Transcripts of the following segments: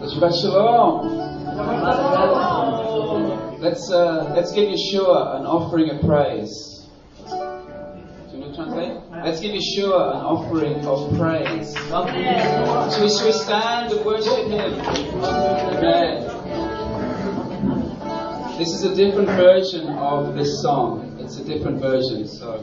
Shabbat Shalom. Let's uh, let's give Yeshua an offering of praise. Do you to translate? Let's give Yeshua an offering of praise. Shall we, shall we stand and worship Him? Amen. This is a different version of this song. It's a different version, so.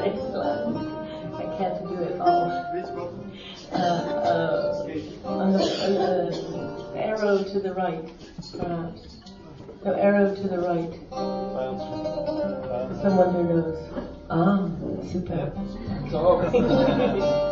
Excellent. I can't do it all. Uh, uh, on the, arrow to the right. no, arrow to the right. Someone who knows. Ah, super.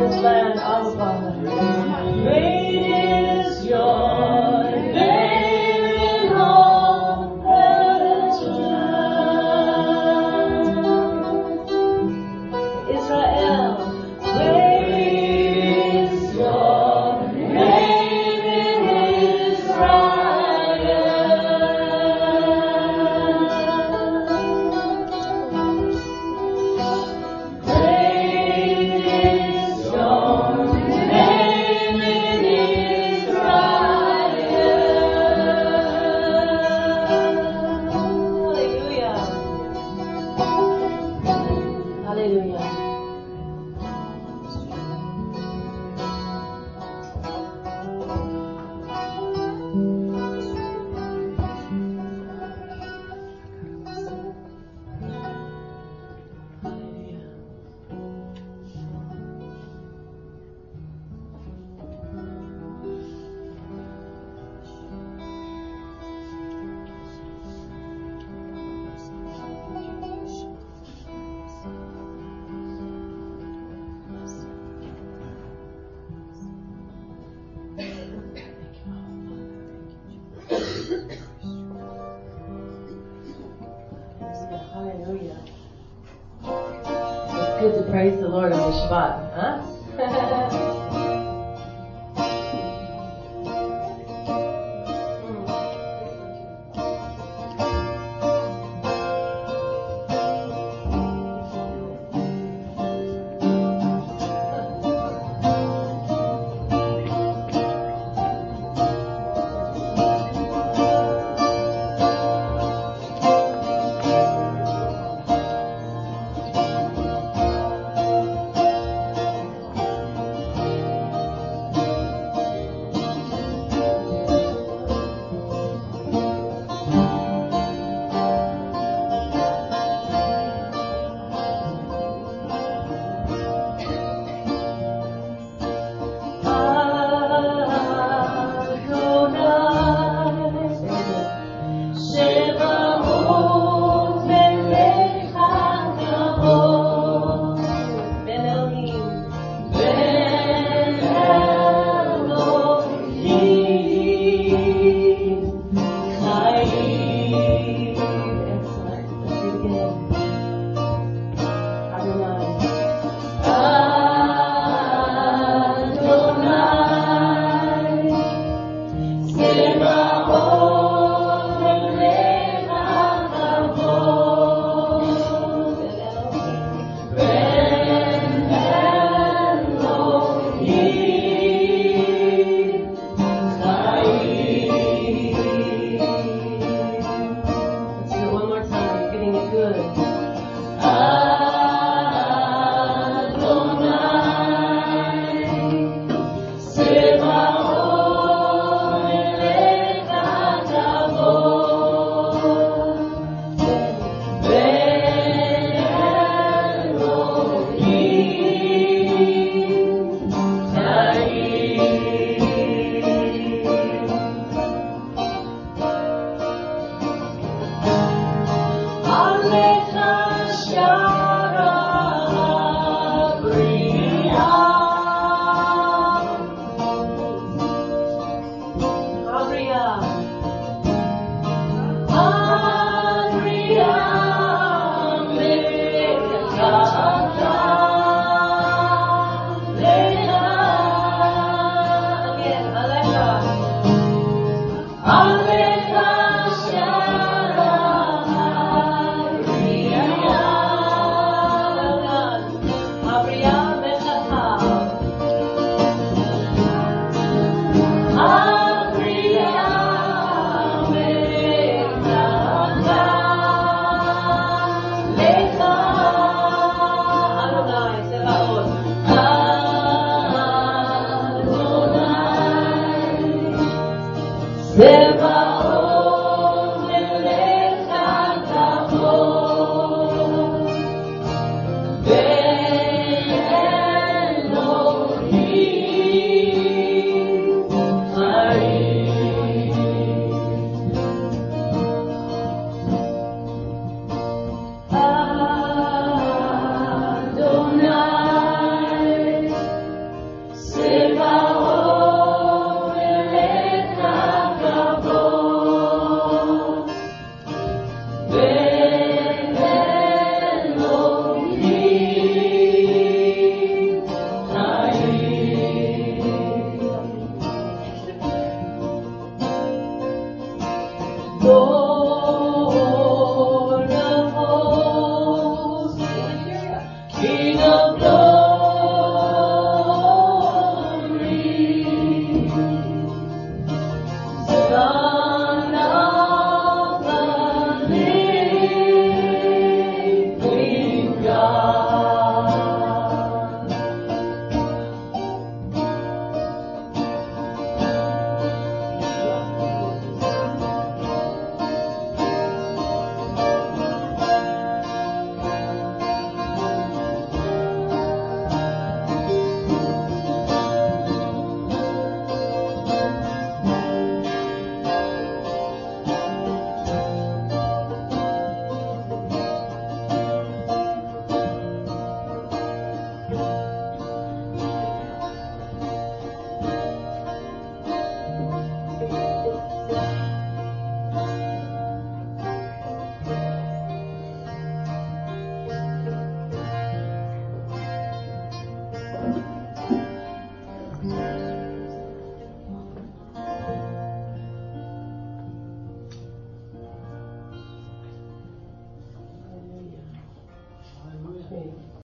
this land, الفاظ